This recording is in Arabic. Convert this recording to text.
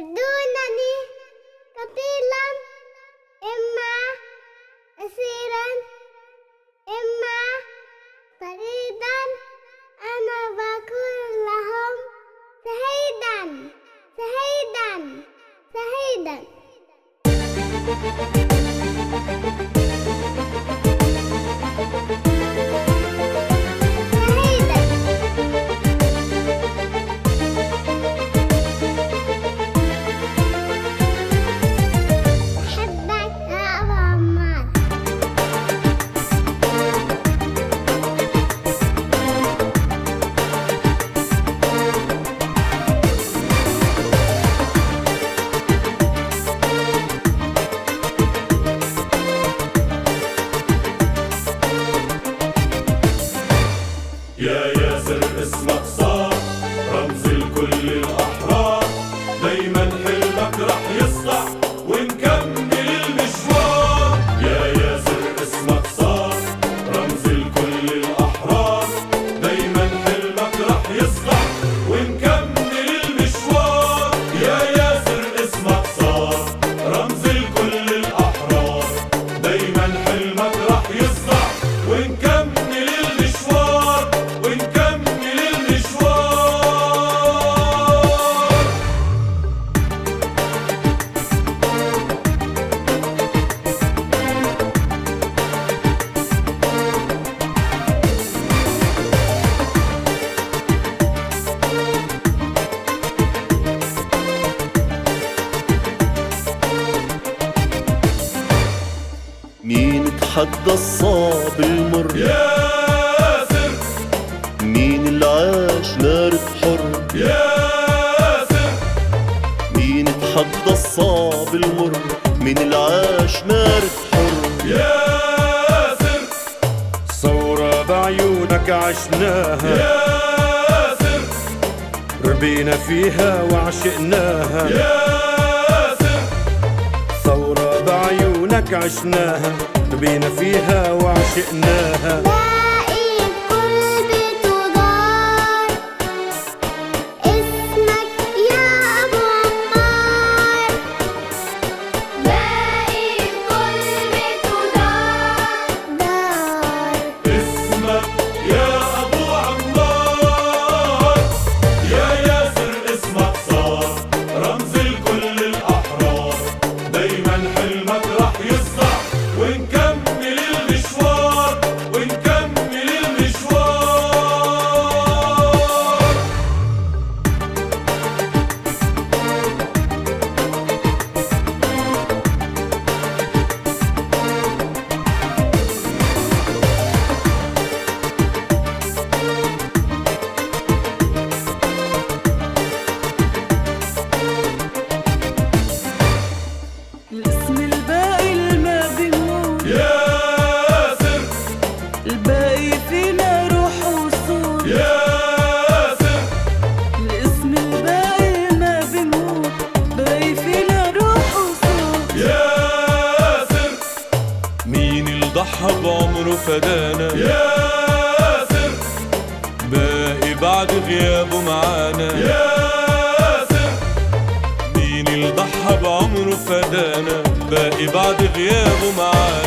دونني قتيلا إما أسيرا إما فريدا. أنا بقول لهم شهيدا شهيدا شهيدا. مين تحدى الصعب المر؟ ياسر. مين اللي عاش نار حر؟ ياسر. مين تحدى الصعب المر؟ مين اللي عاش نار حر؟ ياسر. ثورة بعيونك عشناها. ياسر. ربينا فيها وعشقناها. ياسر بعيونك عشناها ربينا فيها وعشقناها. ضحى بعمره فدانا. ياسر. باقي بعد غيابه معانا. ياسر. مين اللي ضحى بعمره فدانا؟ باقي بعد غيابه معانا.